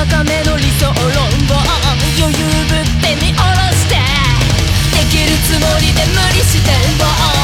高めの理想論を余裕ぶって見下ろして。できるつもりで無理してんぼ。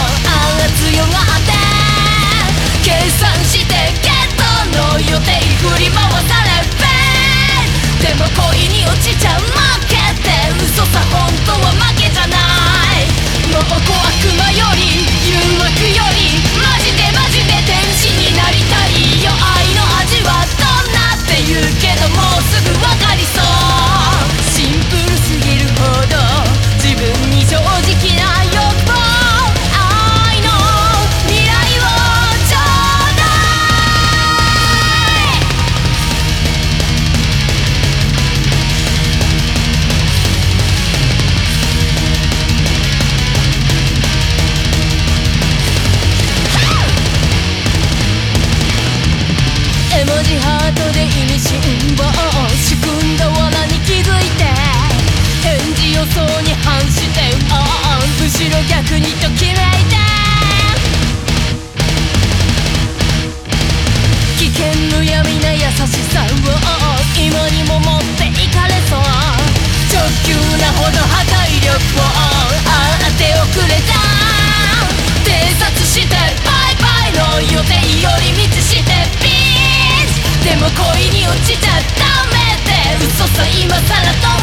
落ちちゃダメで嘘さ今さらと